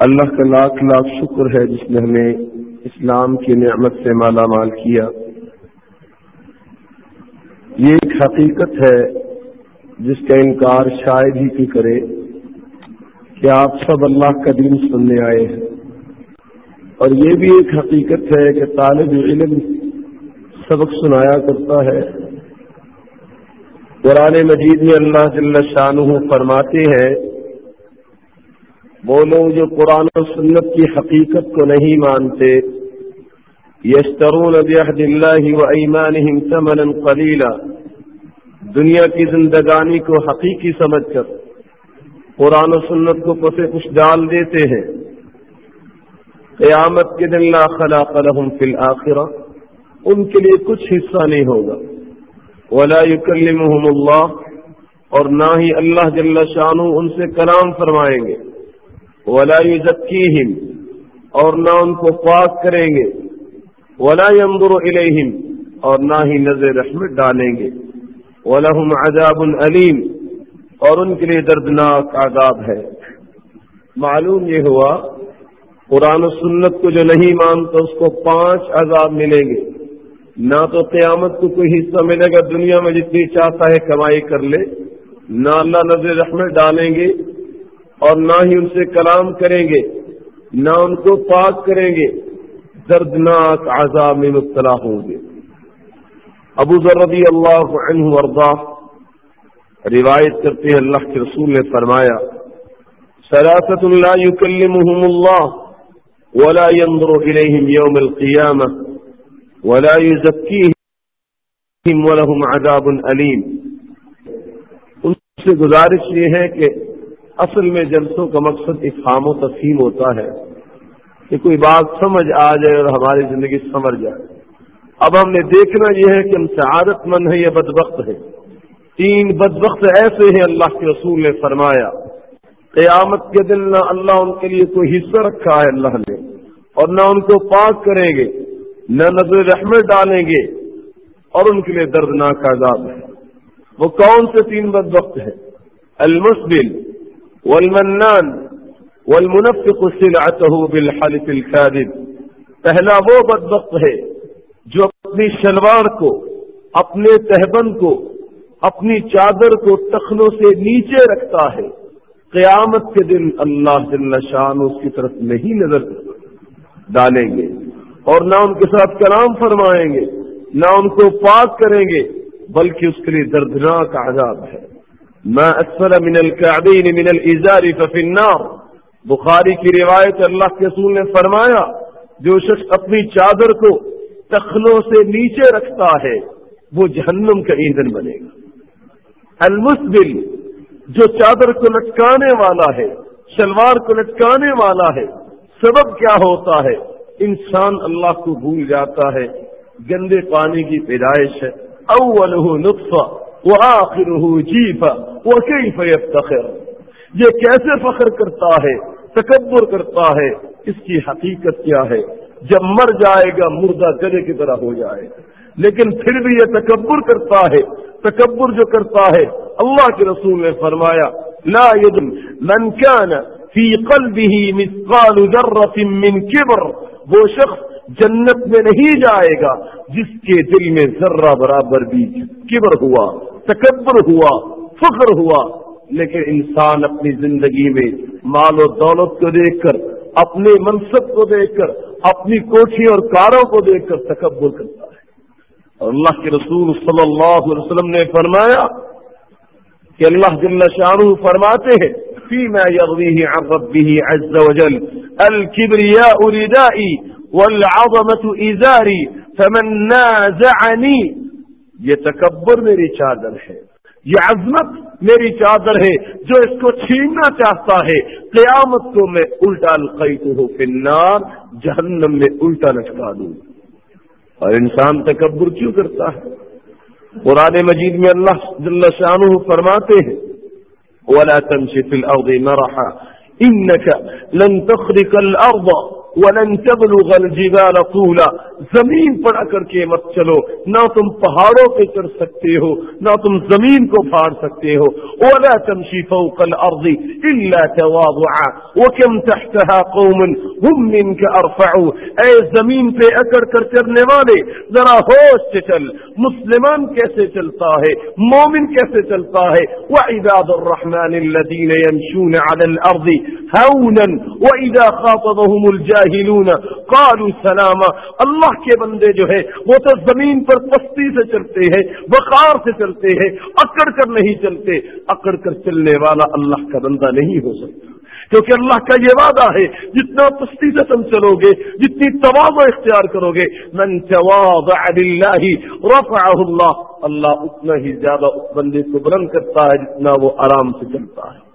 اللہ کا لاکھ لاکھ شکر ہے جس نے ہمیں اسلام کی نعمت سے مالا مال کیا۔ یہ ایک حقیقت ہے جس کا انکار شاید ہی کی کرے کہ آپ سب اللہ کا دین سننے آئے ہیں۔ اور یہ بھی ایک حقیقت ہے کہ طالب علم سبق سنایا کرتا ہے۔ قرآن مجید میں اللہ جل شاہ فرماتے ہیں وہ لوگ جو قرآن و سنت کی حقیقت کو نہیں مانتے، یشترون بعہد اللہ و ایمانہم ثمنا قلیلا، دنیا کی زندگانی کو حقیقی سمجھ کر قرآن و سنت کو پسے کچھ ڈال دیتے ہیں۔ قیامت کے دن لا خلاق لهم فی الاخرہ، ان کے لیے کچھ حصہ نہیں ہوگا۔ ولا يكلمهم اللہ، اور نہ ہی اللہ جل شانو ان سے کلام فرمائیں گے۔ ولا يزكيهم، اور نہ ان کو پاک کریں گے، ولا ينظر اليهم اور نہ ہی نظر رحمت ڈالیں گے۔ ولهم عذاب علیم اور ان کے لیے دردناک عذاب ہے۔ معلوم یہ ہوا، قرآن و سنت کو جو نہیں مانتا، اس کو پانچ عذاب ملیں گے۔ نہ تو قیامت کو کوئی حصہ ملے گا دنیا میں جتنی چاہتا ہے کمائی کر لے، نہ اللہ نظر رحمت ڈالیں گے۔ اور نہ ہی ان سے کلام کریں گے، نہ ان کو پاک کریں گے۔ دردناک عذاب میں مبتلا ہوں گے۔ ابو ذربی اللہ عنہ وردا روایت کرتے ہیں اللہ کے رسول نے فرمایا سراست اللہ يكلمهم اللہ ولا ينظر إليهم يوم القيامة ولا يزكيهم ولهم عذاب علیم ان سے گزارش یہ ہے کہ اصل میں جلسوں کا مقصد افہام و تفہیم ہوتا ہے کہ کوئی بات سمجھ آ جائے اور ہماری زندگی سمجھ جائے۔ اب ہم نے دیکھنا یہ ہے کہ ہم سعادت مند ہیں یا بدبخت ہیں۔ تین بدبخت ایسے ہیں اللہ کے رسول نے فرمایا، قیامت کے دن نہ اللہ ان کے لیے کوئی حصہ رکھا ہے اللہ نے، اور نہ ان کو پاک کریں گے، نہ نظر رحمت ڈالیں گے، اور ان کے لیے دردناک عذاب ہے۔ وہ کون سے تین بد وقت ہیں؟ المسبل۔ والمنان والمنفق سلعته بالحلف الكاذب. پہلا وہ بد وقت ہے جو اپنی شلوار کو، اپنے تہبند کو، اپنی چادر کو تخنوں سے نیچے رکھتا ہے۔ قیامت کے دن اللہ جل شان اس کی طرف نہیں نظر ڈالیں گے اور نہ ان کے ساتھ کلام فرمائیں گے، نہ ان کو پاک کریں گے، بلکہ اس کے لیے دردناک عذاب ہے۔ میں اسفل من القعدین من الازار ففی النار. بخاری کی روایت اللہ کے رسول نے فرمایا، جو شخص اپنی چادر کو تخنوں سے نیچے رکھتا ہے، وہ جہنم کا ایندھن بنے گا۔ المسبل، جو چادر کو لٹکانے والا ہے، شلوار کو لٹکانے والا ہے، سبب کیا ہوتا ہے؟ انسان اللہ کو بھول جاتا ہے، گندے پانی کی پیدائش ہے۔ اول نطفہ۔ آخر جیفا وہ کئی یہ کیسے فخر کرتا ہے، تکبر کرتا ہے، اس کی حقیقت کیا ہے؟ جب مر جائے گا، مردہ گلے کی طرح ہو جائے گا۔ لیکن پھر بھی یہ تکبر کرتا ہے، تکبر جو کرتا ہے، اللہ کے رسول نے فرمایا، لا يدن من كان في قلبه مثقال ذرة من كبر۔ وہ شخص جنت میں نہیں جائے گا، جس کے دل میں ذرہ برابر بھی کبر ہوا۔ تکبر ہوا، فخر ہوا، لیکن انسان اپنی زندگی میں مال و دولت کو دیکھ کر اپنے منصب کو دیکھ کر، اپنی کوٹھی اور کاروں کو دیکھ کر تکبر کرتا ہے۔ اور اللہ کے رسول صلی اللہ علیہ وسلم نے فرمایا کہ اللہ جل شاہ فرماتے ہیں فيما يغضيه عن ربه عز وجل الكبرياء ردائي والعظمة إزاري فمن نازعني يتكبر میری چادر ہے، یہ عظمت میری چادر ہے جو اس کو چھیننا چاہتا ہے۔ قیامت کو میں الٹا القیت ہو فنار جہنم میں الٹا لٹکا دوں۔ اور انسان تکبر کیوں کرتا ہے؟ قرآن مجید میں اللہ جل شاہ فرماتے ہیں، ولا تمشي في الأرض مرحا، إنك لن تخرق الأرض۔ ولن تبلغ الجبال طولا۔ زمین پر اکڑ کے مت چلو۔ نہ تم پہاڑوں پہ چڑھ سکتے ہو، نہ تم زمین کو پھاڑ سکتے ہو۔ اولا تمشی فوق الارض الا تواضعا۔ وكم تحتها قوم هم منك ارفعوا اے زمین پہ اکڑ کر چلنے والے، ذرا ہوش سے چل۔ مسلمان کیسے چلتا ہے؟ مومن کیسے چلتا ہے؟ وعباد الرحمن الذين يمشون على الارض۔ هونا واذا خاطبهم الجاهلون قالوا سلاما، اللہ کے بندے جو ہے وہ تو زمین پر پستی سے چلتے ہیں بخار سے چلتے ہیں، اکڑ کر نہیں چلتے۔ اکڑ کر چلنے والا اللہ کا بندہ نہیں ہو سکتا۔ کیونکہ اللہ کا یہ وعدہ ہے، جتنا پستی سے تم چلو گے، جتنی تواز اختیار کرو گے، من رفعه اللہ اللہ اتنا ہی زیادہ اس بندے کو بلند کرتا ہے، جتنا وہ آرام سے چلتا ہے۔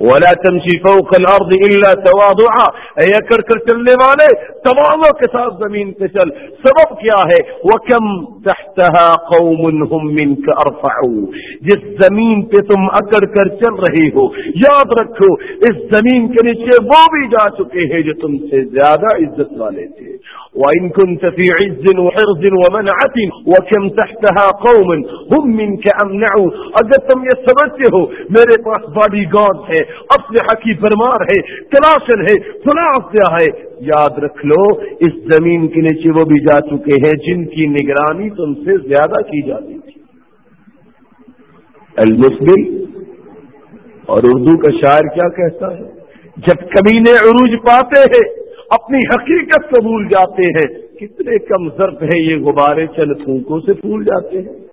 ولا تمشي فوق الارض الا تواضعا. اے کر کر چلنے والے، تواضع کے ساتھ زمین پہ چل. سبب کیا ہے؟ وكم تحتها قوم هم منك ارفعوا جس زمین پہ تم اکڑ کر چل رہے ہو، یاد رکھو، اس زمین کے نیچے وہ بھی جا چکے ہیں جو تم سے زیادہ عزت والے تھے. وإن كنت في عز وحرز ومنعة وكم تحتها قوم هم منك أمنعوا. اگر تم یہ سمجھتے ہو، میرے پاس باڈی گارڈ ہے، اسلحہ کی برمار ہے کلاشن ہے فلاح ہے۔ یاد رکھ لو، اس زمین کے نیچے وہ بھی جا چکے ہیں جن کی نگرانی تم سے زیادہ کی جاتی تھی۔ المسبل اور اردو کا شاعر کیا کہتا ہے؟ جب کمینے عروج پاتے ہیں اپنی حقیقت کو بھول جاتے ہیں۔ کتنے کم ضرب ہیں یہ غبارے چند پھونکوں سے پھول جاتے ہیں۔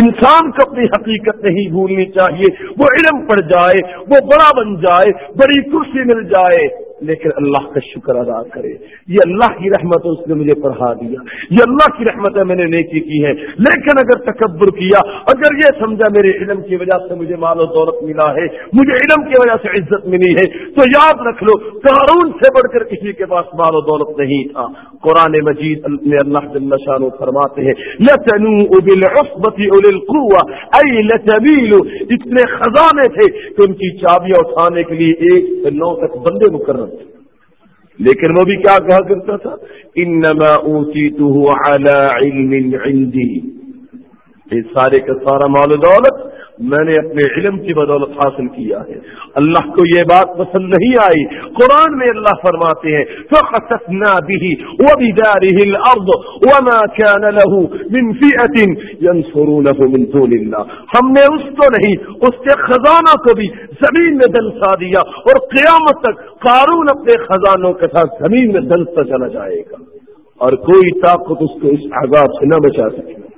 انسان کو اپنی حقیقت نہیں بھولنی چاہیے۔ وہ علم پڑ جائے، وہ بڑا بن جائے، بڑی کرسی مل جائے۔ لیکن اللہ کا شکر ادا کرے۔ یہ اللہ کی رحمت ہے، اس نے مجھے پڑھا دیا۔ یہ اللہ کی رحمت ہے، میں نے نیکی کی ہے۔ لیکن اگر تکبر کیا، اگر یہ سمجھا میرے علم کی وجہ سے مجھے مال و دولت ملا ہے، مجھے علم کی وجہ سے عزت ملی ہے، تو یاد رکھ لو، قارون سے بڑھ کر کسی کے پاس مال و دولت نہیں تھا۔ قرآن مجید میں اللہ جل شان فرماتے ہیں اتنے خزانے تھے کہ ان کی چابیاں اٹھانے کے لیے ایک سے نو تک بندے مقرر لیکن وہ بھی کیا کہا کرتا تھا؟ انما اوتیتہ علی علم عندی۔ یہ سارے کا سارا مال و دولت میں نے اپنے علم کی بدولت حاصل کیا ہے۔ اللہ کو یہ بات پسند نہیں آئی۔ قرآن میں اللہ فرماتے ہیں، فخسفنا به وبداره الارض وما كان له من فئه ينصرونه من دون الله۔ ہم نے اس کو نہیں، اس کے خزانوں کو بھی زمین میں دلسا دیا اور قیامت تک قارون اپنے خزانوں کے ساتھ زمین میں دلسا چلا جائے گا۔ اور کوئی طاقت اس کو اس عذاب سے نہ بچا سکے۔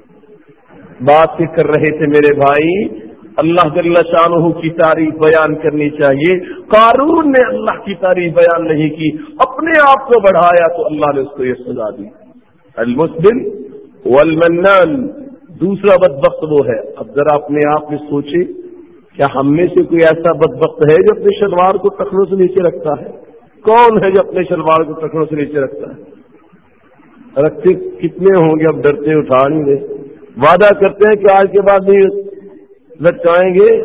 بات کر رہے تھے میرے بھائی اللہ جل شاہ کی تعریف بیان کرنی چاہیے۔ قارون نے اللہ کی تعریف بیان نہیں کی، اپنے آپ کو بڑھایا تو اللہ نے اس کو یہ سزا دی۔ المسلم والمنان، دوسرا بدبخت وہ ہے۔ اب ذرا اپنے آپ میں سوچے کیا ہم میں سے کوئی ایسا بدبخت ہے جو اپنے شلوار کو ٹکڑوں سے نیچے رکھتا ہے؟ کون ہے جو اپنے شلوار کو ٹکڑوں سے نیچے رکھتا ہے؟ رکھتے کتنے ہوں گے؟ اب ڈرتے اٹھا نہیں گے وعدہ کرتے ہیں کہ آج کے بعد نہیں لٹکائیں گے،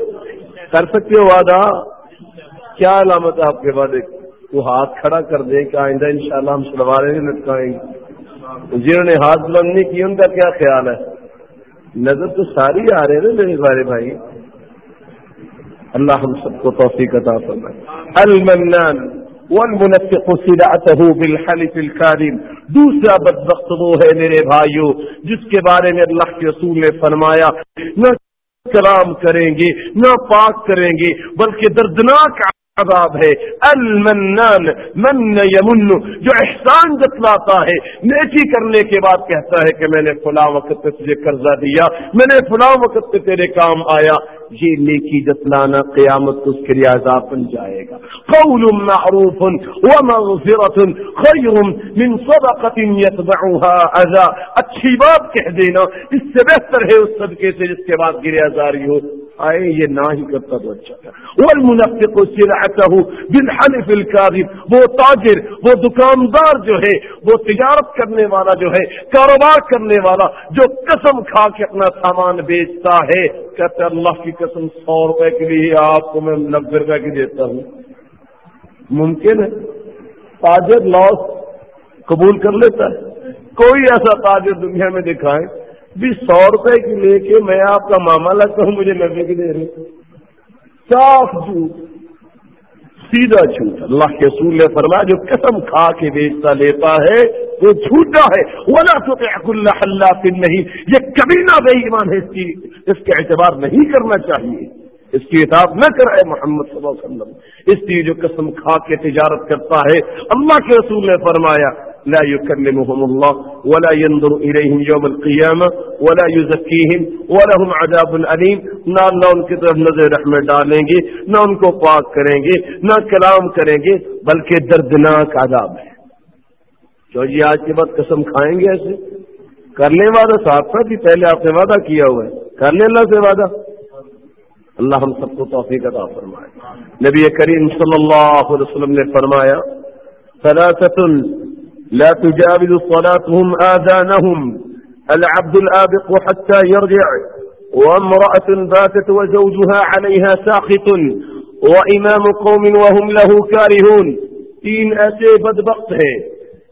کر سکتے ہو وعدہ؟ کیا علامت ہے آپ کے بعد؟ وہ ہاتھ کھڑا کر دیں کہ آئندہ ان شاء اللہ ہم سلوارے نہیں لٹکائیں گے۔ جنہوں نے ہاتھ بلند نہیں کی ان کا کیا خیال ہے؟ نظر تو ساری آ رہے ہیں نا میرے بارے بھائی۔ اللہ ہم سب کو توفیق عطا فرمائے۔ المنان والمنفق سلعته بالحلف الكاذب۔ دوسرا بدبخت وہ ہے میرے بھائیوں جس کے بارے میں اللہ کے رسول نے فرمایا کلام کریں گے نہ پاک کریں گے بلکہ دردناک عذاب ہے۔ المنان، من یمن، جو احسان جتلاتا ہے، نیکی کرنے کے بعد کہتا ہے کہ میں نے فلاں وقت پہ تجھے قرضہ دیا، میں نے فلاں وقت پہ تیرے کام آیا۔ یہ نیکی جتلانا قیامت اس کے لیے عذاب بن جائے گا۔ قول معروف ومغفرة خیر من صدقة يتبعها اذا اچھی بات کہہ دینا، اس سے بہتر ہے اس صدقے سے جس کے بعد گریا جاری ہو۔ آئے یہ نہ ہی کرتا تو اچھا تھا والمنفق سلعته بالحلف الكاذب۔ وہ تاجر، وہ دکاندار جو ہے، وہ تجارت کرنے والا جو ہے، کاروبار کرنے والا جو قسم کھا کے اپنا سامان بیچتا ہے، کہتے اللہ کی قسم سو روپے کے لیے آپ کو میں نبے روپے کی دیتا ہوں۔ ممکن ہے؟ تاجر لاس قبول کر لیتا ہے۔ کوئی ایسا تاجر دنیا میں دکھائے بھی سو روپے کی لے کے میں آپ کا ماما لگتا ہوں، مجھے نبے کی دے رہے صاف جھوٹ، سیدھا جھوٹ۔ اللہ کے رسول نے فرمایا، جو قسم کھا کے بیچتا لیتا ہے، وہ جھوٹا ہے۔ ولا اللہ اللہ پھر نہیں یہ کبھی نہ بے ایمان ہے اس کی، اس کا اعتبار نہیں کرنا چاہیے۔ اس کی اطاعت نہ کرائے محمد صلی اللہ علیہ وسلم۔ اس لیے جو قسم کھا کے تجارت کرتا ہے، اللہ کے رسول نے فرمایا، لا يكلمهم الله ولا ينظر إليهم يوم القيامة ولا يزكيهم ولهم عذاب أليم۔ نہ نہ ان کی طرف نظر رحمت ڈالیں گے، نہ ان کو پاک کریں گے، نہ کلام کریں گے، بلکہ دردناک عذاب ہے۔ جو جی آج کے بعد قسم کھائیں گے ایسے۔ کر لیں وعدہ ساتھ ساتھ ہی پہلے آپ نے وعدہ کیا ہوا ہے۔ کر لیں اللہ سے وعدہ۔ اللہ ہم سب کو توفیق عطا فرمائے۔ نبی کریم صلی اللہ علیہ وسلم نے فرمایا ثلاثة لا تجاوز صلاتهم آذانهم، العبد الآبق حتى يرجع، وامرأة باتت وزوجها عليها ساخط، وإمام قوم وهم له كارهون۔ تین ایسے بدبخت ہیں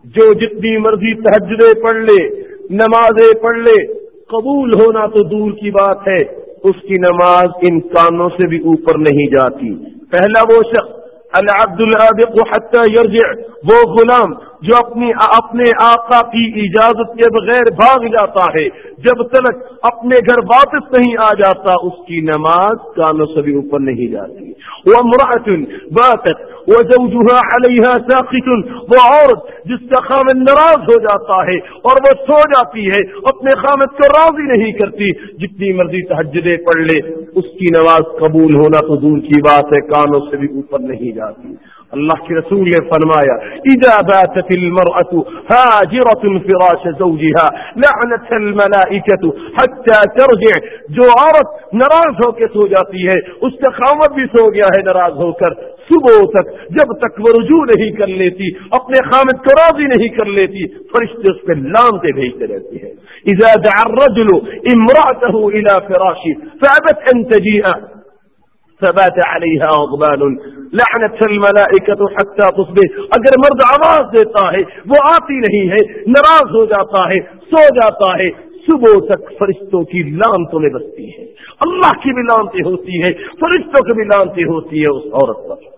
جو جتنی مرضی تحجدے پڑھ لے، نمازیں پڑھ لے، قبول ہونا تو دور کی بات ہے۔ اس کی نماز ان کانوں سے بھی اوپر نہیں جاتی۔ پہلا وہ شخص، العبد العابق حتى يرجع، وہ غلام جو اپنی اپنے آقا کی اجازت کے بغیر بھاگ جاتا ہے۔ جب تک اپنے گھر واپس نہیں آ جاتا، اس کی نماز کانوں سے بھی اوپر نہیں جاتی۔ وہ مرحتن باتت وہ عليها ساقط وہ عورت جس کا خامد ناراض ہو جاتا ہے اور وہ سو جاتی ہے، اپنے خامد کو راضی نہیں کرتی۔ جتنی مرضی تحجدے پڑھ لے، اس کی نماز قبول ہونا تو دور کی بات ہے، کانوں سے بھی اوپر نہیں جاتی۔ اللہ کے رسول نے فرمایا، اذا باتت المرأة هاجرة فراش زوجها، لعنت الملائكة حتى ترجع۔ جو عورت ناراض ہو کے سو جاتی ہے، اس کا خامد بھی سو گیا ہے، ناراض ہو کر۔ صبح تک جب تک وہ رجوع نہیں کر لیتی، اپنے خامد کو راضی نہیں کر لیتی، فرشتے اس پہ لانتے بھیجتے رہتی ہے اذا دعا الرجل امرأته الى فراشی فابت ان تجیئا ثبات عليها غبال لعنت الملائكة حتى تصبح۔ اگر مرد آواز دیتا ہے، وہ آتی نہیں ہے، ناراض ہو جاتا ہے، سو جاتا ہے۔ صبح تک فرشتوں کی لانتوں میں بستی ہے۔ اللہ کی بھی لانتے ہوتی ہے فرشتوں کی بھی لانتے ہوتی ہے اس عورت پر۔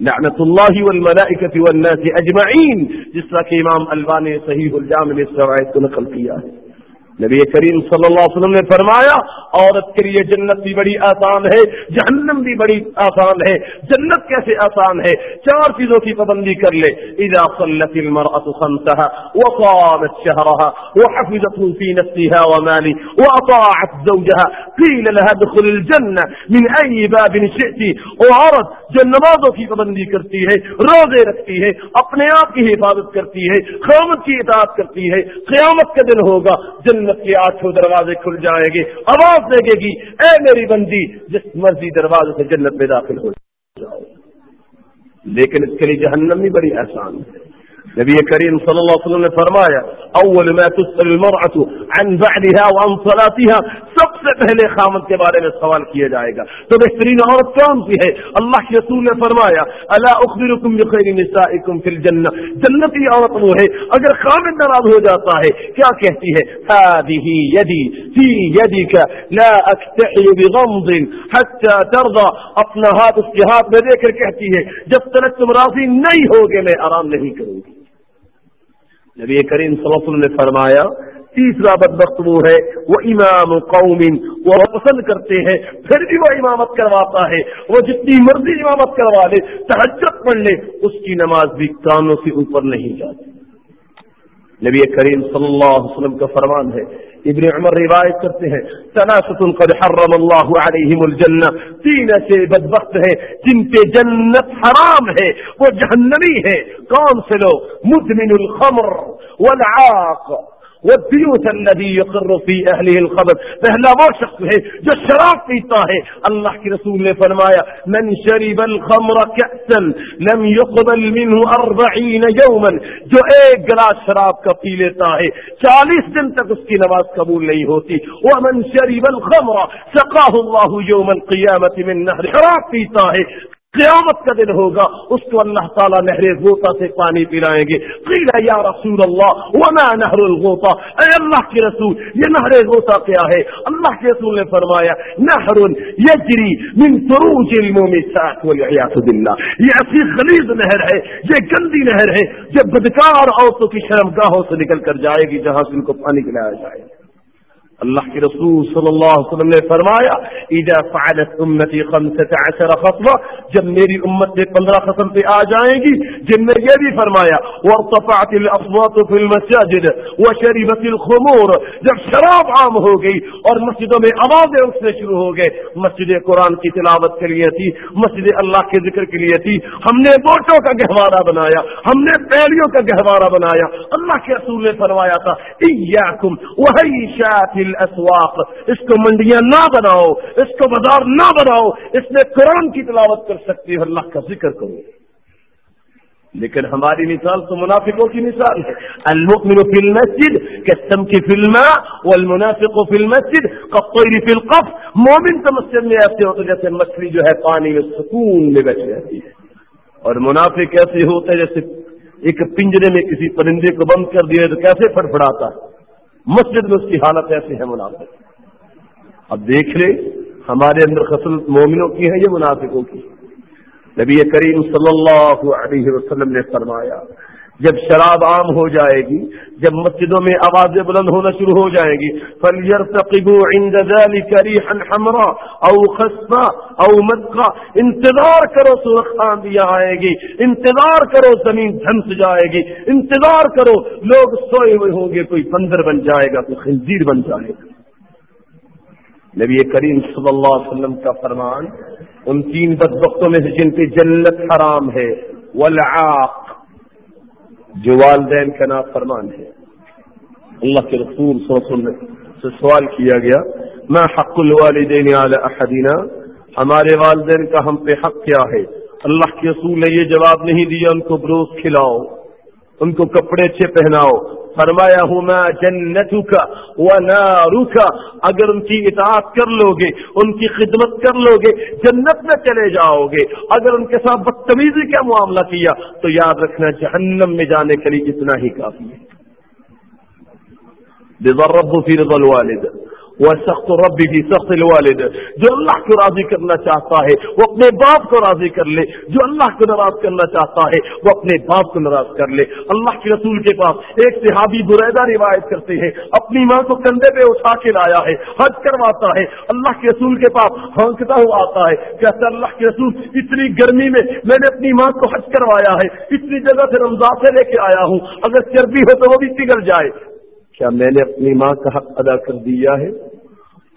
لعنت اللہ والملائکة والناس اجمعین، جس طرح کہ امام البانی صحیح الجامع نے اس روایت کو نقل کیا ہے۔ نبی کریم صلی اللہ علیہ وسلم نے فرمایا، عورت کے لیے جنت بھی بڑی آسان ہے، جہنم بھی بڑی آسان ہے۔ جنت کیسے آسان ہے؟ چار چیزوں کی پابندی کر لے۔ اذا صلت المرأة خمسها وقامت شهرها وحفظته في نفسها ومالي واطاعت زوجها قيل لها ادخل الجنة من اي باب شئت. وعرض جو نمازوں کی پابندی کرتی ہے، روزے رکھتی ہے، اپنے آپ کی حفاظت کرتی ہے خامت کی اطاعت کرتی ہے، قیامت کا دن ہوگا، جنت کے آٹھوں دروازے کھل جائیں گے، آواز دے گی، اے میری بندی، جس مرضی دروازے سے جنت میں داخل ہو جاؤ۔ لیکن اس کے لیے جہنم بھی بڑی آسان ہے۔ نبی کریم صلی اللہ علیہ وسلم نے فرمایا، اول ما تسأل المرأة عن بعدها وعن صلاتها، سب سے پہلے خامد کے بارے میں سوال کیا جائے گا۔ تو بہترین عورت کون سی ہے؟ اللہ کے رسول نے فرمایا، الا اخبركم بخير نسائكم في الجنة جنتی عورت وہ ہے، اگر خامد ناراض ہو جاتا ہے، کیا کہتی ہے؟ هذه يدي، في يدك لا اكتحي بغمض حتى ترضى اپنا ہاتھ اس کے ہاتھ میں دے کر کہتی ہے، جب تک تم راضی نہیں ہوگے، میں آرام نہیں کروں گی۔ نبی کریم صلی اللہ علیہ وسلم نے فرمایا، تیسرا بدبخت وہ ہے، وہ امام قوم، وہ پسند کرتے ہیں، پھر بھی وہ امامت کرواتا ہے، وہ جتنی مرضی امامت کروا لے تحجت پڑھ لے، اس کی نماز بھی کانوں سے اوپر نہیں جاتی۔ نبی کریم صلی اللہ علیہ وسلم کا فرمان ہے۔ ابن عمر روایت کرتے ہیں تناست قد حرم اللہ علیہم الجنہ تین ایسے بدبخت ہیں جن پہ جنت حرام ہے، وہ جہنمی ہے کون سے لوگ؟ مدمن الخمر والعاق۔ والبيوت الذي يقر في اهله الخبر پہلا وہ شخص ہے جو شراب پیتا ہے۔ اللہ کے رسول نے فرمایا، من شرب الخمر كأسا لم يقبل منه 40 يوما جو ایک گلاس شراب کا پی لیتا ہے۔ 40 دن تک اس کی نماز قبول نہیں ہوتی۔ ومن شرب الخمر سقاه الله يوم القيامه من نهر۔ شراب پیتا ہے۔ قیامت کا دن ہوگا، اس کو اللہ تعالیٰ نہر غوطہ سے پانی پلائیں گے۔ قیل یا رسول اللہ، وما نہر الغوطہ؟ اے اللہ کے رسول، یہ نہر غوطہ کیا ہے؟ اللہ کے رسول نے فرمایا، نہر یجری من فروج المومسات والعیاذ باللہ۔ یہ ایسی غلیظ نہر ہے، یہ گندی نہر ہے، یہ بدکار عورتوں کی شرمگاہوں سے نکل کر جائے گی جہاں سے ان کو پانی پلایا جائے۔ گا اللہ کے رسول صلی اللہ علیہ وسلم نے فرمایا، اذا فعلت امتی خمسة عشر جب میری امت سے پندرہ خطر پہ آ جائیں گی، جن میں یہ بھی فرمایا، وارتفعت الاصوات في المساجد وشربت الخمور، جب شراب عام ہو گئی اور مسجدوں میں آوازیں اٹھنے شروع ہو گئے، مسجد قرآن کی تلاوت کے لیے تھی، مسجد اللہ کے ذکر کے لیے تھی، ہم نے بوٹوں کا گہوارہ بنایا، ہم نے پیلیوں کا گہوارہ بنایا۔ اللہ کے رسول نے فرمایا تھا ایاکم وہی الاسواق، اس کو منڈیاں نہ بناؤ، اس کو بازار نہ بناؤ، اس میں قرآن کی تلاوت کر سکتی ہو، اللہ کا ذکر کرو۔ لیکن ہماری مثال تو منافقوں کی مثال ہے۔ المؤمن فی المسجد کسم کی فلم والمنافق فی المسجد قطیر فی القف مومن تو مسجد میں ایسے ہوتے جیسے مچھلی جو ہے پانی میں سکون میں بیٹھ جاتی ہے۔ اور منافق ایسے ہوتے جیسے ایک پنجرے میں کسی پرندے کو بند کر دیا تو کیسے فڑفڑاتا ہے؟ مسجد میں اس کی حالت ایسی ہے منافق۔ اب دیکھ لیں، ہمارے اندر خصلت مومنوں کی ہے یہ منافقوں کی؟ نبی کریم صلی اللہ علیہ وسلم نے فرمایا جب شراب عام ہو جائے گی، جب مسجدوں میں آوازیں بلند ہونا شروع ہو جائیں گی فلیئر او خسما او مدقا انتظار کرو سرخ آندیاں آئے گی، انتظار کرو زمین دھنس جائے گی، انتظار کرو لوگ سوئے ہوئے ہوں گے، کوئی بندر بن جائے گا، کوئی خنزیر بن جائے گا۔ نبی کریم صلی اللہ علیہ وسلم کا فرمان، ان تین بدبختوں میں سے جن پہ جنت حرام ہے والعاق جو والدین کا نام فرمان ہے اللہ کے رسول سے سوال کیا گیا میں حق الوالدین علی احدینا ہمارے والدین کا ہم پہ حق کیا ہے؟ اللہ کے رسول نے یہ جواب نہیں دیا، ان کو بروز کھلاؤ۔ ان کو کپڑے اچھے پہناؤ۔ فرمایا ہوں میں جنت کا وہ نارو اگر ان کی اطاعت کر لو گے ان کی خدمت کر لو گے جنت میں چلے جاؤ گے اگر ان کے ساتھ بدتمیزی کا معاملہ کیا، تو یاد رکھنا جہنم میں جانے کے لیے اتنا ہی کافی ہے۔ رب فی رضا الوالد وہ سخت ربی بھی سخت الوالد، جو اللہ کو راضی کرنا چاہتا ہے، وہ اپنے باپ کو راضی کر لے، جو اللہ کو ناراض کرنا چاہتا ہے، وہ اپنے باپ کو ناراض کر لے۔ اللہ کے رسول کے پاس ایک صحابی بریدہ روایت کرتے ہیں، اپنی ماں کو کندھے پہ اٹھا کے لایا ہے، حج کرواتا ہے۔ اللہ کے رسول کے پاس ہانکتا ہوا آتا ہے، کہتا اللہ کے رسول، اتنی گرمی میں میں نے اپنی ماں کو حج کروایا ہے، اتنی جگہ سے رمضان سے لے کے آیا ہوں، اگر چربی ہو تو وہ بھی پگھل جائے۔ کیا میں نے اپنی ماں کا حق ادا کر دیا ہے؟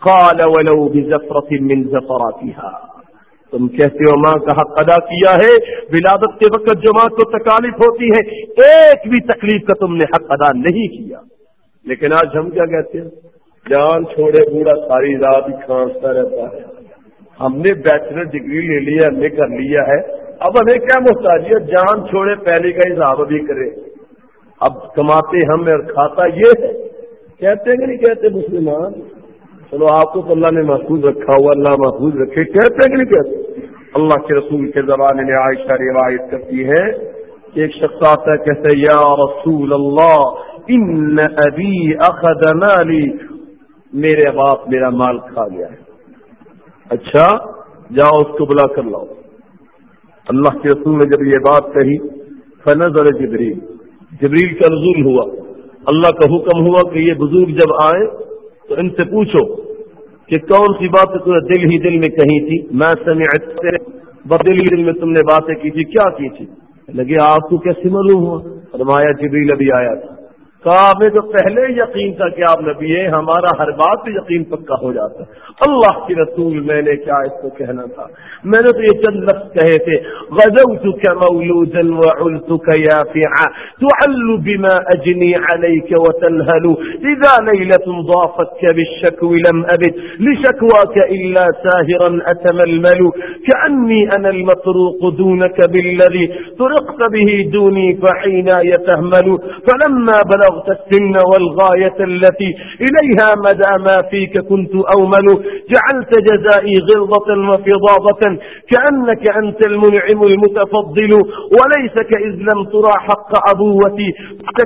قال ولو بزفرة من زفراتها۔ تم کہتے ہو ماں کا حق ادا کیا ہے؟ ولادت کے وقت جو ماں کو تکالیف ہوتی ہے۔ ایک بھی تکلیف کا تم نے حق ادا نہیں کیا۔ لیکن آج ہم کیا کہتے ہیں؟ جان چھوڑے بوڑھا ساری رات ہی کھانستا رہتا ہے۔ ہم نے بیچلر ڈگری لے لیا، ہم نے کر لیا ہے۔ اب ہمیں کیا محتاجی جان چھوڑے پہلے کا حساب بھی کرے۔ اب کماتے ہم اور کھاتا یہ ہے۔ کہتے کہ نہیں کہتے مسلمان؟ چلو آپ کو تو اللہ نے محفوظ رکھا ہوا، اللہ محفوظ رکھے۔ کہتے کہ نہیں کہتے؟ اللہ کے رسول کے زبان میں عائشہ روایت کرتی ہے کہ ایک شخص آتا ہے کہتے یا رسول اللہ، ان ابھی اخذ مالی۔ میرے باپ میرا مال کھا گیا ہے۔ اچھا جاؤ اس کو بلا کر لاؤ۔ اللہ کے رسول نے جب یہ بات کہی، فنظر جبریل۔ جبریل کا نزول ہوا۔ اللہ کا حکم ہوا کہ یہ بزرگ جب آئے تو ان سے پوچھو کہ کون سی بات دل ہی دل میں کہی تھی؟ میں سمعت دل ہی دل میں تم نے باتیں کی تھی، کیا کی تھی؟ لگے آپ کو کیسے معلوم ہوا؟ فرمایا جبریل ابھی آیا تھا۔ کہا، ہمیں تو پہلے یقین تھا کہ آپ نبی ہیں، ہمارا ہر بات پہ یقین پکا ہو جاتا ہے۔ اللہ کی رسول میں نے کیا اس کو کہنا تھا؟ میں نے تو یہ چند لفظ کہے تھے غزوتك مولودا وعلتك يافعا تعل بما اجني عليك وتنهل اذا ليلة ضافتك بالشكو لم ابد لشكواك الا ساهرا اتململ كاني انا المطروق دونك بالذي طرقت به دوني فحين يتهمل فلما بلغ بلغت السن والغاية التي إليها مدى ما فيك كنت أومل جعلت جزائي غلظة وفضاضة كأنك أنت المنعم المتفضل وليس كإذ لم ترى حق أبوتي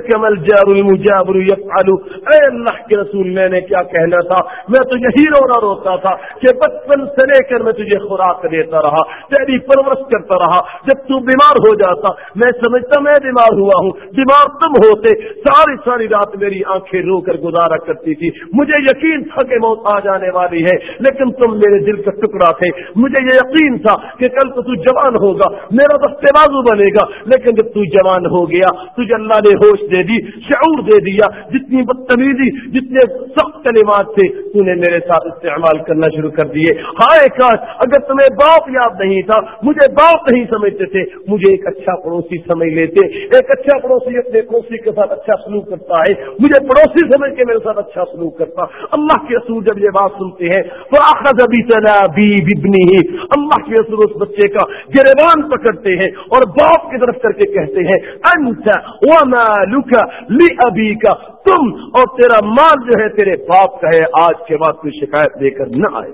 كما الجار المجابر يفعل اے اللہ کے رسول میں نے کیا کہنا تھا میں تجھے ہی رونا روتا تھا کہ بچپن سے لے کر میں تجھے خوراک دیتا رہا تیری پرورش کرتا رہا جب تو بیمار ہو جاتا میں سمجھتا میں بیمار ہوا ہوں بیمار تم ہوتے ساری ساری رات میری آنکھیں رو کر گزارا کرتی تھی۔ مجھے یقین تھا کہ موت آ جانے والی ہے، لیکن تم میرے دل کا ٹکڑا تھے۔ مجھے یہ یقین تھا کہ کل تو تو جوان ہوگا، میرا دستے بازو بنے گا۔ لیکن جب تو جوان ہو گیا، تجھے اللہ نے ہوش دے دی، شعور دے دیا۔ جتنی بدتمیزی، جتنے سخت کلمات تھے، تو نے میرے ساتھ استعمال کرنا شروع کر دیے۔ ہائے کاش، اگر تمہیں باپ یاد نہیں تھا، مجھے باپ نہیں سمجھتے تھے۔ مجھے ایک اچھا پڑوسی سمجھ لیتے، ایک اچھا پڑوسی اپنے پڑوسی کے ساتھ اچھا سلوک کرتا ہے، مجھے پڑوسی سمجھ کے میرے ساتھ اچھا سلوک کرتا۔ اللہ کے رسول جب یہ بات سنتے ہیں تو آخر ابھی چلا بی ببنی ہی اللہ کے رسول اس بچے کا گربان پکڑتے ہیں اور باپ کی طرف کر کے کہتے ہیں، انت وما لک لی ابھی کا تم اور تیرا مال جو ہے، تیرے باپ کا ہے، آج کے بعد کوئی شکایت دے کر نہ آئے۔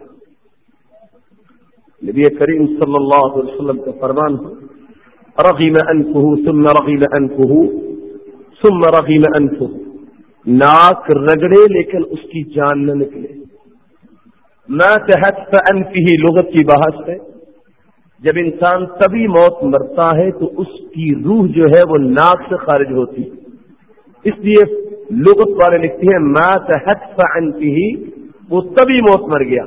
نبی کریم صلی اللہ علیہ وسلم کا فرمان رغیم انفہ ثم رغیم انفہ ثم رغیم انفہ ناک رگڑے لیکن اس کی جان نہ نکلے. نہ تحت فانفہ لغت کی بحث ہے. جب انسان تبھی موت مرتا ہے تو اس کی روح جو ہے وہ ناک سے خارج ہوتی اس لیے لغت والے لکھتے ہیں، ما تحت فانفہ وہ تبھی موت مر گیا.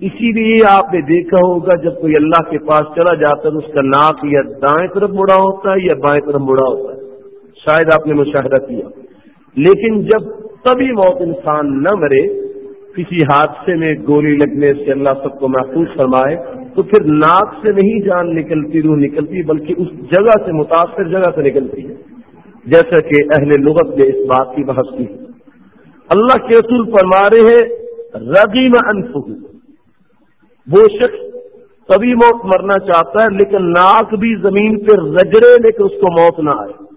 اسی لیے آپ نے دیکھا ہوگا، جب کوئی اللہ کے پاس چلا جاتا ہے تو اس کا ناک یا دائیں طرف مڑا ہوتا ہے یا بائیں طرف مڑا ہوتا ہے. شاید آپ نے مشاہدہ کیا۔ لیکن جب تبھی موت انسان نہ مرے، کسی حادثے میں گولی لگنے سے اللہ سب کو محفوظ فرمائے، تو پھر ناک سے نہیں جان نکلتی، روح نکلتی، بلکہ اس جگہ سے، متاثر جگہ سے نکلتی ہے۔ جیسا کہ اہل لغت نے اس بات کی بحث کی۔ اللہ کے رسول فرما رہے ہیں رگیم انفہ وہ شخص کبھی موت مرنا چاہتا ہے، لیکن ناک بھی زمین پہ رگڑے لیکن اس کو موت نہ آئے۔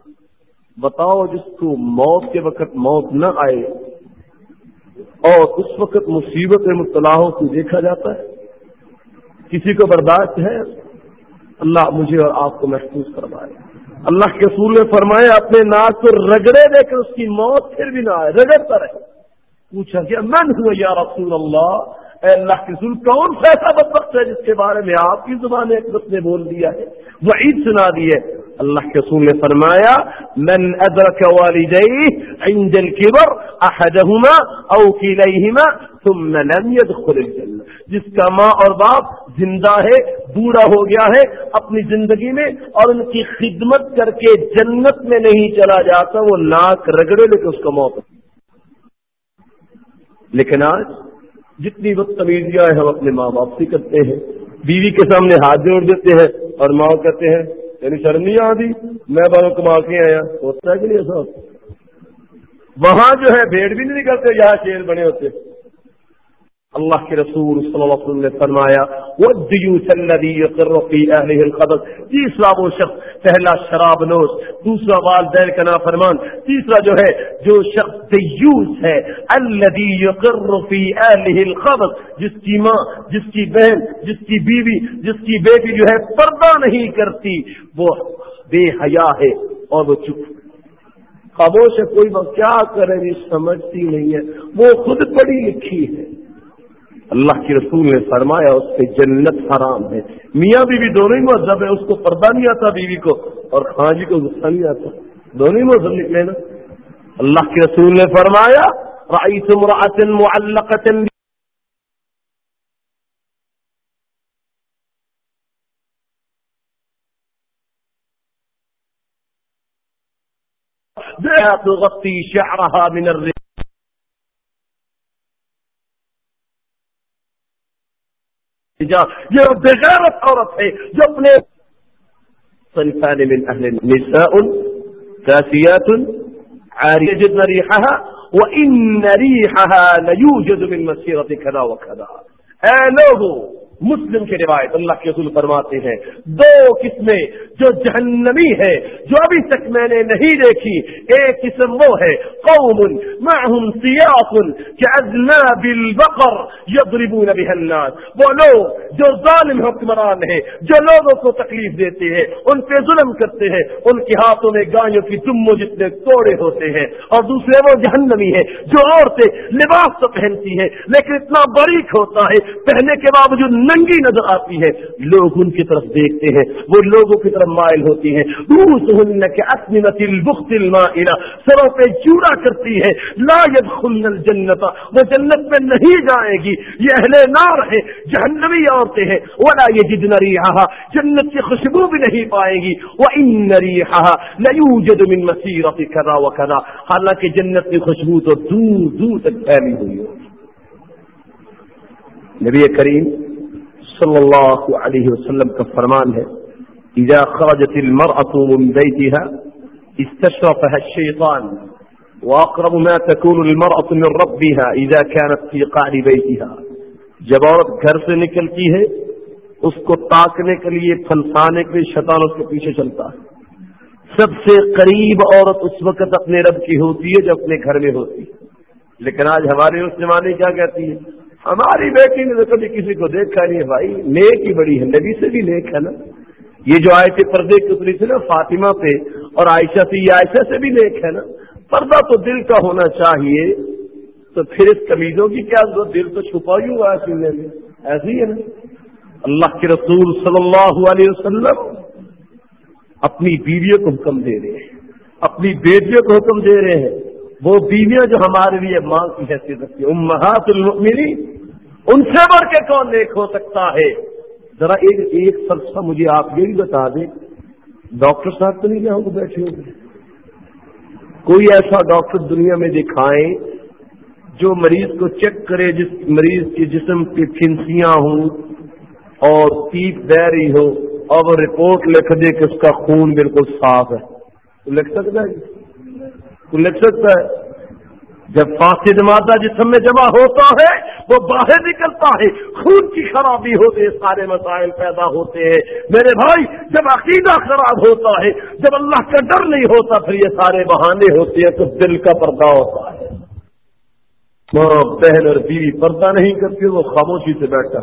بتاؤ جس کو موت کے وقت موت نہ آئے اور اس وقت مصیبت مبتلا ہو کو دیکھا جاتا ہے۔ کسی کو برداشت ہے؟ اللہ مجھے اور آپ کو محسوس کروائے اللہ کے سور نے فرمائے اپنے ناک کو رگڑے دے کر اس کی موت پھر بھی نہ آئے۔ رگڑتا رہے۔ پوچھا کہ من ہوا یا رسول اللہ؟ اے اللہ کے رسول، کون سا ایسا بدبخت ہے جس کے بارے میں آپ کی زبان ایک بس نے بول دیا ہے؟ وہ عید سنا دی ہے۔ اللہ کے رسول نے فرمایا، من ادرک والدی عند الكبر احدهما او كليهما ثم لم يدخل الجنه جس کا ماں اور باپ زندہ ہے، بوڑھا ہو گیا ہے، اپنی زندگی میں اور ان کی خدمت کر کے جنت میں نہیں چلا جاتا، وہ ناک رگڑے لے کے اس کا موت لیکن آج جتنی بدتمیزیاں ہیں ہم اپنے ماں باپ سے کرتے ہیں، بیوی کے سامنے ہاتھ جوڑ دیتے ہیں اور ماں کہتے ہیں یعنی شرم نہیں آتی؟ میں باروں کما کے آیا، ہوتا ہے کہ نہیں ایسا؟ وہاں جو ہے بھیڑ بھی نہیں نکلتے جہاں شیر بنے ہوتے۔ اللہ کے رسول صلی اللہ علیہ وسلم نے فرمایا تیسرا وہ شخص، پہلا شراب نوش۔ دوسرا والدین کا نا فرمان تیسرا جو ہے، جو شخص دیوس ہے، الذي يقر في اهله الخبث جس کی ماں، جس کی بہن، جس کی بیوی، جس کی بیٹی جو ہے، پردہ نہیں کرتی۔ وہ بے حیا ہے اور وہ چپ۔ خاموش ہے، کوئی وہ کیا کرے سمجھتی نہیں ہے۔ وہ خود پڑھی لکھی ہے۔ اللہ کے رسول نے فرمایا، اس سے جنت حرام ہے۔ میاں بیوی دونوں ہی مذہب ہے، اس کو پردہ نہیں آتا بیوی کو، اور خاں جی کو غصہ نہیں آتا۔ دونوں ہی مذہب نکلے نا۔ اللہ کے رسول نے فرمایا رائس مرعتن معلقتن تغطي شعرها من الرجال. یہ بغیرت عورت ہے، جو اپنے صنفان من اہل نساء کاسیات عارية جدن ريحها وإن ريحها ليوجد من مسيرة كذا وكذا اے لوگو مسلم کی روایت اللہ کے رسول فرماتے ہیں، دو قسمیں جو جہنمی ہے جو ابھی تک میں نے نہیں دیکھی، ایک قسم وہ ہے، قوم معهم سیاق ادنا بالبقر یضربون به الناس۔ وہ لوگ جو ظالم حکمران ہیں، جو لوگوں کو تکلیف دیتے ہیں، ان پہ ظلم کرتے ہیں، ان کے ہاتھوں میں گایوں کی دموں جتنے توڑے ہوتے ہیں۔ اور دوسرے وہ جہنمی ہے جو عورتیں لباس تو پہنتی ہیں، لیکن اتنا باریک ہوتا ہے، پہننے کے باوجود ننگی نظر آتی ہے۔ لوگ ان کی طرف دیکھتے ہیں۔ وہ لوگوں کی طرف مائل ہوتی ہیں۔ سروں پہ چوڑا کرتی ہے۔ لا يدخلن الجنت وہ جنت میں نہیں جائے گی۔ یہ اہل نار ہے جہنمی عورتیں ہیں۔ ولا يجدن ريحها۔ جنت کی خوشبو بھی نہیں پائیں گی۔ وان ريحها لا يوجد من مسيره كذا وكذا۔ حالانکہ جنت کی خوشبو تو دور دور تک پھیلی ہوئی ہے نبی کریم صلی اللہ علیہ وسلم کا فرمان ہے، اذا خرجت المرأة من بيتها، استشرفها الشيطان واقرب ما تكون المرأة من ربها اذا كانت في قعر بيتها. جب عورت گھر سے نکلتی ہے، اس کو تاکنے کے لیے، پھنسانے کے لیے شیطان اس کے پیچھے چلتا ہے۔ سب سے قریب عورت اس وقت اپنے رب کی ہوتی ہے، جو اپنے گھر میں ہوتی ہے۔ لیکن آج ہمارے اس زمانے کیا کہتی ہے؟ ہماری بیٹی نے تو کبھی کسی کو دیکھا نہیں بھائی، نیک ہی بڑی ہے، نبی سے بھی نیک ہے نا۔ یہ جو آئے تھے پردے کی اتری تھی نا، فاطمہ پہ اور عائشہ سے یہ عائشہ سے بھی نیک ہے نا۔ پردہ تو دل کا ہونا چاہیے، تو پھر اس کمیزوں کی کیا دل تو چھپا ہی ہوا ہے سننے میں ایسے ہی ہے نا۔ اللہ کے رسول صلی اللہ علیہ وسلم اپنی بیویوں کو حکم دے رہے ہیں۔ اپنی بیٹیوں کو حکم دے رہے ہیں۔ وہ بیویاں جو ہمارے لیے ماں کی حیثیت رکھتی ہیں، امہات المؤمنین، ان سے بڑھ کے کون نیک ہو سکتا ہے؟ ذرا ایک ایک فلسفہ مجھے آپ یہ بھی بتا دیں، ڈاکٹر صاحب تو نہیں جاؤں گے بیٹھے ہوئے؟ کوئی ایسا ڈاکٹر دنیا میں دکھائے جو مریض کو چیک کرے جس مریض کے جسم کی پھنسیاں ہوں اور پیپ دہ رہی ہو اور وہ رپورٹ لکھ دے کہ اس کا خون بالکل صاف ہے۔ تو لکھ سکتا ہے؟ تو لکھ سکتا ہے۔ جب فاسد مادہ جسم میں جمع ہوتا ہے، وہ باہر نکلتا ہے۔ خون کی خرابی ہوتی ہے سارے مسائل پیدا ہوتے ہیں۔ میرے بھائی، جب عقیدہ خراب ہوتا ہے، جب اللہ کا ڈر نہیں ہوتا، پھر یہ سارے بہانے ہوتے ہیں تو دل کا پردہ ہوتا ہے۔ بہن اور بیوی پردہ نہیں کرتی وہ خاموشی سے بیٹھا۔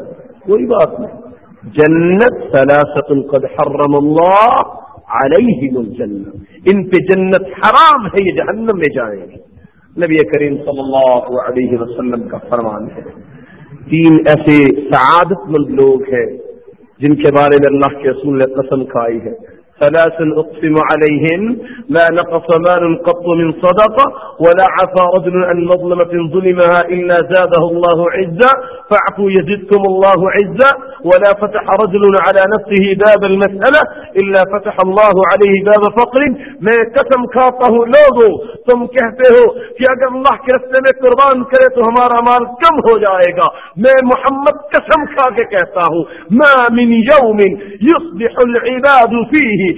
کوئی بات نہیں۔ جنت سلاست قد حرم اللہ۔ علیہ الجنت ان پہ جنت حرام ہے، یہ جہنم میں جائیں گے نبی کریم صلی اللہ علیہ وسلم کا فرمان ہے۔ تین ایسے سعادت مند لوگ ہیں جن کے بارے میں اللہ کے رسول نے قسم کھائی ہے۔ ثلاث أقسم عليهن ما نقص مال قط من صدقة، ولا عفى رجل عن مظلمة ظلمها إلا زاده الله عزا فاعفوا يزدكم الله عزا ولا فتح رجل على نفسه باب المسألة إلا فتح الله عليه باب فقر ما قسم کھاتا ہوں لوگوں تم کہتے ہو کہ اگر اللہ کے رستے میں قربان کرے تو ہمارا مال کم ہو جائے گا؟ میں محمد قسم کھا کے کہتا ہوں ما من يوم يصبح العباد فيه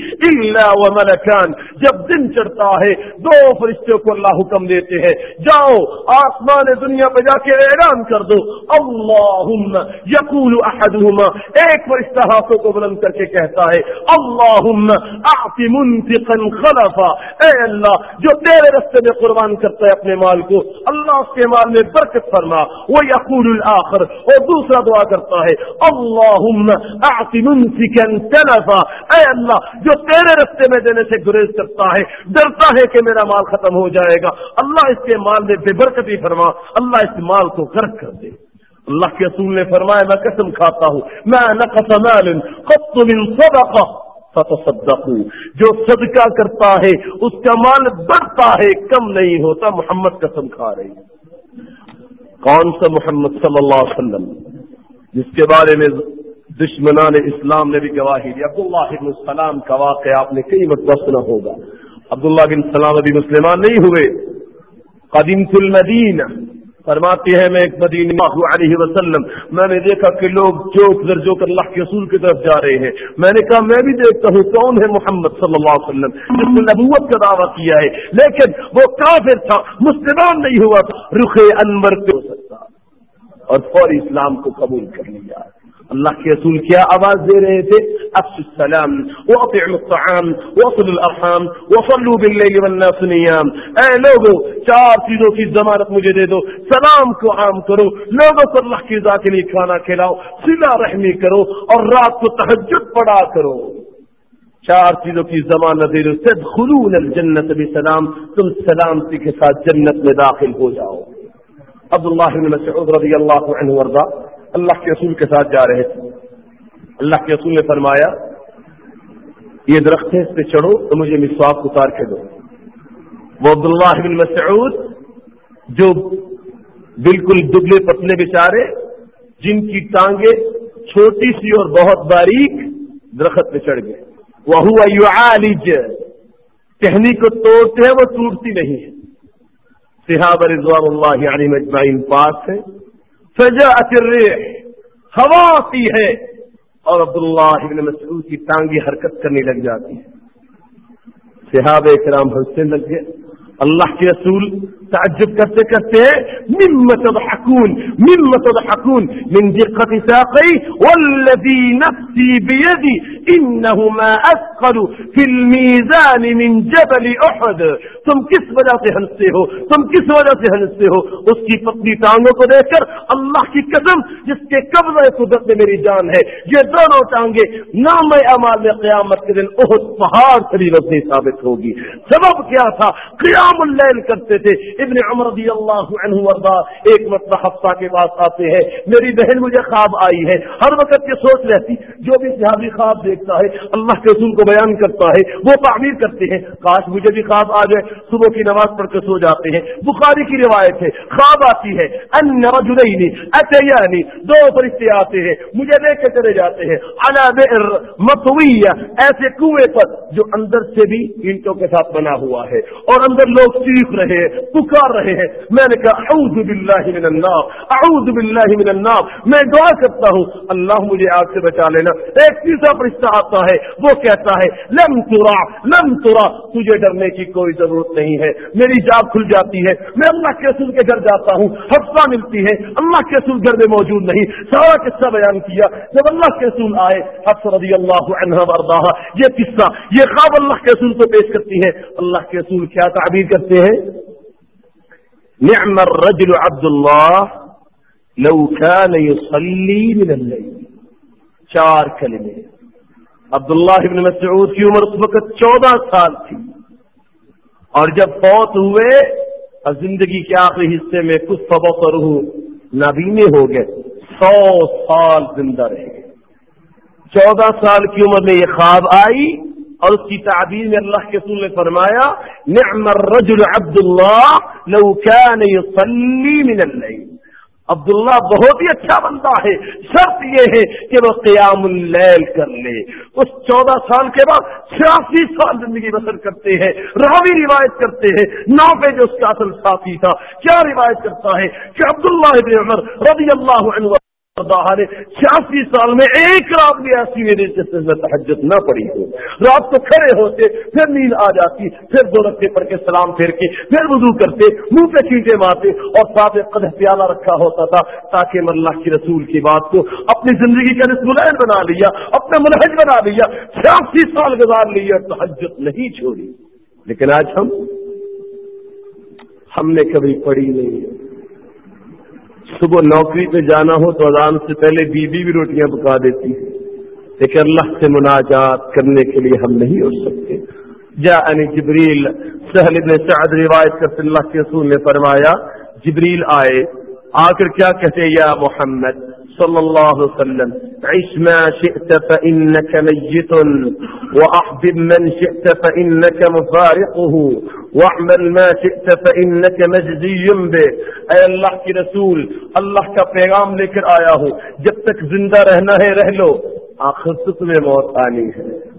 وملکان جب دن چڑھتا ہے، دو فرشتوں کو اللہ حکم دیتے ہیں، جاؤ آسمان دنیا پہ جا کے اعلان کر دو۔ اللہ یقول احدہما، ایک فرشتہ ہاتھوں کو بلند کر کے کہتا ہے اللہ منفقا خلفا۔ اے اللہ، جو تیرے رستے میں قربان کرتا ہے اپنے مال کو، اللہ اس کے مال میں برکت فرما۔ وہ یقول الاخر اور دوسرا دعا کرتا ہے اللہ منفقا تلفا اے اللہ جو تیرے رستے میں دینے سے گریز کرتا ہے، ڈرتا ہے کہ میرا مال ختم ہو جائے گا۔ اللہ اس کے مال میں بے برکتی فرما، اللہ اس مال کو غرق کر دے۔ اللہ کے اصول نے فرمایا، میں قسم کھاتا ہوں۔ میں نقص مال قط من صدقہ جو صدقہ کرتا ہے، اس کا مال بڑھتا ہے، کم نہیں ہوتا۔ محمد قسم کھا رہی کون سا محمد صلی اللہ علیہ وسلم؟ جس کے بارے میں دشمنان اسلام نے بھی گواہی دی۔ عبداللہ بن السلام کا واقعہ آپ نے کئی مرتبہ سنا ہوگا۔ عبداللہ بن سلام ابھی مسلمان نہیں ہوئے۔ قدیم المدین فرماتے ہیں میں ایک مدین علیہ وسلم۔ میں نے دیکھا کہ لوگ جوک در جو اللہ کے اصول کی طرف جا رہے ہیں۔ میں نے کہا میں بھی دیکھتا ہوں کون ہے محمد صلی اللہ علیہ وسلم۔ جس نے نبوت کا دعویٰ کیا ہے۔ لیکن وہ کافر تھا، مسلمان نہیں ہوا تھا۔ رخ انور پہ ہو سکتا۔ اور فوری اسلام کو قبول کر لیا۔ اللہ کے رسول کیا آواز دے رہے تھے؟ افس السلام واطعموا الطعام وصلوا الارحام وصلوا بالليل والناس نيام اے لوگوں چار چیزوں کی ضمانت مجھے دے دو۔ سلام کو عام کرو، لوگوں کو اللہ کی ذات کے لیے کھانا کھلاؤ، سلا رحمی کرو اور رات کو تہجد پڑا کرو۔ چار چیزوں کی ضمانت دے دو۔ سد خلون الجنت بسلام، تم سلامتی کے ساتھ جنت میں داخل ہو جاؤ۔ عبداللہ بن مسعود رضی اللہ عنہ ورضا اللہ کے رسول کے ساتھ جا رہے تھے۔ اللہ کے رسول نے فرمایا، یہ درخت ہے اس پہ چڑھو تو مجھے مسواک اتار کے دو۔ وہ عبداللہ بن مسعود، جو بالکل دبلے پتلے بچارے جن کی ٹانگیں چھوٹی سی اور بہت باریک درخت پہ چڑھ گئے۔ وہ یعالج ٹہنی کو توڑتے ہیں، وہ ٹوٹتی نہیں ہے۔ صحاب رضوان اللہ علی مجمعین پاس ہے سجا الريح. ہوا آتی ہے اور عبداللہ ابن مسعود کی ٹانگی حرکت کرنے لگ جاتی ہے صحابہ کرام ہنسنے لگ گئے۔ اللہ کے رسول تعجب کرتے کرتے مما تضحكون مما تضحكون من دقة ساقي والذي نفسي بيدي إنهما أثقل في الميزان من جبل أحد. تم کس وجہ سے ہنستے ہو؟ تم کس وجہ سے ہنستے ہو؟ اس کی پتلی ٹانگوں کو دیکھ کر اللہ کی قسم، جس کے قبضہ قدرت میں میری جان ہے، یہ دونوں ٹانگیں نام امال میں قیامت کے دن احد پہاڑ سے وزنی ثابت ہوگی۔ سبب کیا تھا؟ قیام اللیل کرتے تھے ابن عمر رضی اللہ عنہ وردا ایک مرتبہ ہفتہ کے پاس آتے ہیں، میری بہن مجھے خواب آئی ہے۔ ہر وقت یہ سوچ رہتی، جو بھی صحابی خواب دیکھتا ہے، اللہ کے رسول کو بیان کرتا ہے، وہ تعمیر کرتے ہیں۔ کاش مجھے بھی خواب آ جائے، صبح کی نماز پڑھ کے سو جاتے ہیں۔ بخاری کی روایت ہے، خواب آتی ہے۔ ان رجلین اتیانی، دو فرشتے آتے ہیں۔ مجھے لے کے چلے جاتے ہیں۔ علی بئر مطویہ، ایسے کنویں پر جو اندر سے بھی اینٹوں کے ساتھ بنا ہوا ہے۔ اور اندر لوگ چیخ رہے ہیں۔ پکار رہے ہیں۔ میں نے کہا، اعوذ باللہ من النار، اعوذ باللہ من النار۔ میں دعا کرتا ہوں، اللہ مجھے آگ سے بچا لینا۔ ایک تیسرا فرشتہ آتا ہے، وہ کہتا ہے، لم ترا لم ترا، تجھے ڈرنے کی کوئی ضرورت نہیں ہے۔ میری جاب کھل جاتی ہے، میں اللہ کے رسول کے گھر جاتا ہوں، حفصہ ملتی ہے۔ اللہ کے رسول گھر میں موجود نہیں۔ سارا قصہ بیان کیا۔ جب اللہ کے رسول آئے حفص رضی اللہ عنہ ورداہا یہ قصہ، یہ خواب اللہ کے رسول کو پیش کرتی ہے۔ اللہ کے رسول کیا تعبیر کرتے ہیں؟ نعم الرجل عبد الله لو كان يصلي من الليل. چار کلمے. عبداللہ ابن مسعود کی عمر اس وقت چودہ سال تھی. اور جب فوت ہوئے، اور زندگی کے آخری حصے میں کچھ سبق اور نابینے ہو گئے؟ سو سال زندہ رہے چودہ سال کی عمر میں یہ خواب آئی اور اس کی تعبیر میں اللہ کے رسول نے فرمایا، نعم الرجل عبد اللہ لو كان يصلي من الليل عبداللہ بہت ہی اچھا بنتا ہے۔ شرط یہ ہے کہ وہ قیام اللیل کر لے۔ اس چودہ سال کے بعد چھیاسی سال زندگی بسر کرتے ہیں۔ راوی روایت کرتے ہیں۔ نو پہ جو اس کا اصل ساتھی تھا۔ کیا روایت کرتا ہے کہ عبداللہ ابن عمر رضی اللہ عنہ نے چھیاسی سال میں ایک رات بھی ایسی میری جس میں تحجت نہ پڑی ہو۔ رات کو کھڑے ہوتے، پھر نیند آ جاتی، پھر دو رکھتے پڑھ کے سلام پھیر کے پھر وضو کرتے، منہ پہ چیٹے مارتے اور ساتھ ایک قدر پیالہ رکھا ہوتا تھا تاکہ اللہ کی رسول کی بات کو اپنی زندگی کا رسملین بنا لیا، اپنا منہج بنا لیا، چھیاسی سال گزار لیا تحجت نہیں چھوڑی۔ لیکن آج ہم ہم نے کبھی پڑھی نہیں۔ صبح نوکری پہ جانا ہو تو اذان سے پہلے بیوی بھی روٹیاں پکا دیتی ہے لیکن اللہ سے مناجات کرنے کے لیے ہم نہیں اٹھ سکتے۔ جا یعنی جبریل، سہل ابن سعد روایت کرتے اللہ کے رسول نے فرمایا، جبریل آئے، آ کر کیا کہتے یا محمد؟ صلى الله عليه وسلم. عش ما شئت فإنك ميت. وأحبب من شئت فإنك مفارقه. واعمل ما شئت فإنك مجزي به. اے اللہ کی رسول، اللہ کا پیغام لے کر آیا ہوں. جب تک زندہ رہنا ہے، رہ لو. آخر تمہیں موت آنی ہے۔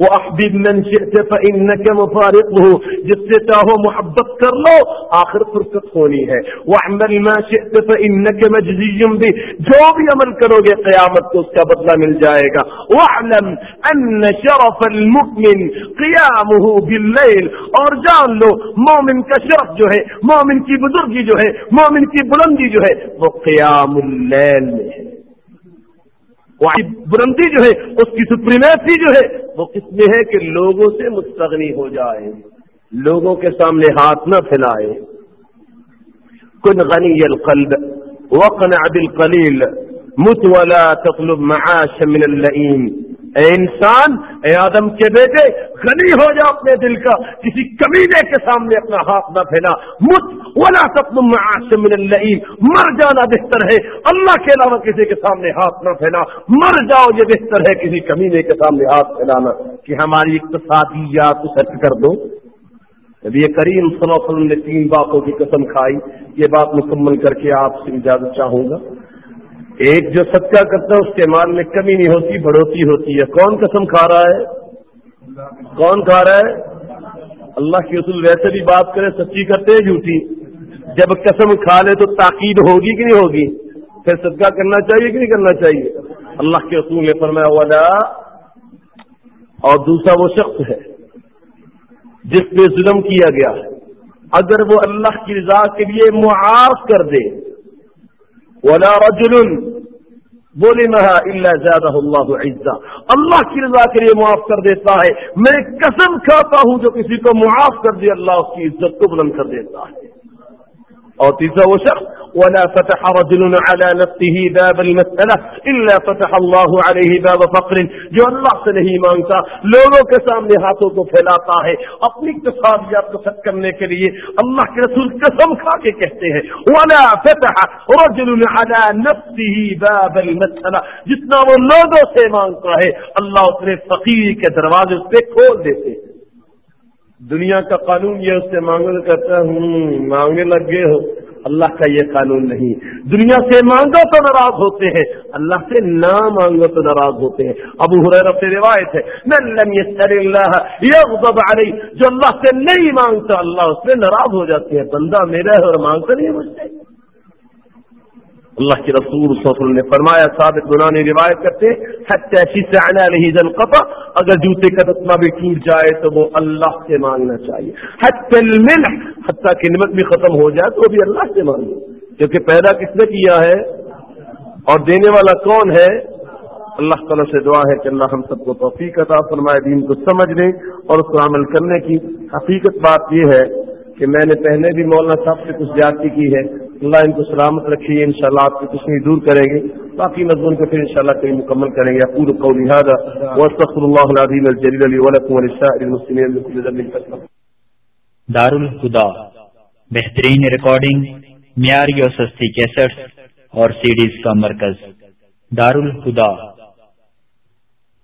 وہ احبیب من شئت فإنك مفارقه. جس سے چاہو محبت کر لو، آخر فرصت ہونی ہے. وعمل ما شئت فإنك مجزي به. جو بھی عمل کرو گے، قیامت کو اس کا بدلہ مل جائے گا. واعلم ان شرف المؤمن قیامه بالليل. اور جان لو، مومن کا شرف جو ہے، مومن کی بزرگی جو ہے، مومن کی بلندی جو ہے، وہ قیام اللیل میں ہے. بلندی جو ہے، اس کی سپریمیسی جو ہے، وہ کس میں ہے کہ لوگوں سے مستغنی ہو جائے لوگوں کے سامنے ہاتھ نہ پھیلائے کن غنی القلب وقن عبل قلیل مت ولا تقلب معاش من اللئیم۔ اے انسان، اے آدم کے بیٹے، غنی ہو جا اپنے دل کا، کسی کمینے کے سامنے اپنا ہاتھ نہ پھیلا۔ مت، ولا تطلب من اللئیم۔ مر جانا بہتر ہے۔ اللہ کے علاوہ کسی کے سامنے ہاتھ نہ پھیلا۔ مر جاؤ، یہ بہتر ہے کسی کمینے کے سامنے ہاتھ پھیلانا۔ کہ ہماری اقتصادیات سیٹ کر دو۔ اب یہ کریم صلی اللہ علیہ وسلم نے تین باتوں کی قسم کھائی، یہ بات مکمل کر کے آپ سے اجازت چاہوں گا۔ ایک جو صدقہ کرتا ہے، اس کے مال میں کمی نہیں ہوتی، بڑھوتی ہوتی ہے۔ کون قسم کھا رہا ہے؟ کون کھا رہا ہے؟ اللہ کی اصول ویسے بھی بات کرے، سچی کرتے ہیں جھوٹی؟ جب قسم کھا لے تو تاکید ہوگی کہ نہیں ہوگی؟ پھر صدقہ کرنا چاہیے کہ نہیں کرنا چاہیے؟ اللہ کے اصول نے فرمایا والا اور دوسرا وہ شخص ہے، جس پہ ظلم کیا گیا۔ ہے اگر وہ اللہ کی رضا کے لیے معاف کر دے ولا رجل مہا اللہ زیادہ اللہ عزا اللہ کی رضا کے لیے معاف کر دیتا ہے. میں قسم کھاتا ہوں جو کسی کو معاف کر دے، اللہ اس کی عزت کو بلند کر دیتا ہے. اور تیسرا وہ شخص، ولا فتح رجل على نفسه باب المسألة إلا فتح الله عليه باب فقر۔ جو اللہ سے نہیں مانگتا، لوگوں کے سامنے ہاتھوں کو پھیلاتا ہے۔ اپنی تصاویات کو سچ کرنے کے لیے اللہ کے رسول قسم کھا کے کہتے ہیں، ولا فتح رجل على نفسه باب المسألة۔ جتنا وہ لوگوں سے مانگتا ہے، اللہ اپنے فقیر کے دروازے اس پہ کھول دیتے ہیں۔ دنیا کا قانون یہ اس سے مانگنے کہتا ہوں، مانگنے لگ گئے ہو۔ اللہ کا یہ قانون نہیں۔ دنیا سے مانگو تو ناراض ہوتے ہیں۔ اللہ سے نہ مانگو تو ناراض ہوتے ہیں۔ ابو حریر سے روایت ہے اللہ جو اللہ سے نہیں مانگتا، اللہ اس سے ناراض ہو جاتے ہیں۔ بندہ میرا ہے اور مانگتا نہیں مجھ سے۔ اللہ کے رسول صلی اللہ علیہ وسلم نے فرمایا، ثابت گناہ نے روایت کرتے ایسی سے اگر جوتے کا رتما بھی ٹوٹ جائے تو وہ اللہ سے مانگنا چاہیے۔ حتیٰ کہ نمک بھی ختم ہو جائے تو وہ بھی اللہ سے مانگو۔ کیونکہ پیدا کس نے کیا ہے؟ اور دینے والا کون ہے؟ اللہ تعالیٰ سے دعا ہے کہ اللہ ہم سب کو توفیق عطا فرمائے، دین کو سمجھنے اور اس کو عمل کرنے کی حقیقت بات یہ ہے کہ میں نے پہلے بھی مولانا صاحب سے کچھ زیادتی کی ہے۔ اللہ ان کو سلامت رکھیے ان شاء اللہ آپ کی کچھ دور کریں گے۔ باقی مضمون کو پھر ان شاء اللہ کہیں مکمل کریں گے۔ پور کو لہٰذا اللہ دار الخدا بہترین ریکارڈنگ، معیاری اور سستی کیسٹ اور سیڈیز کا مرکز۔ دار الخدا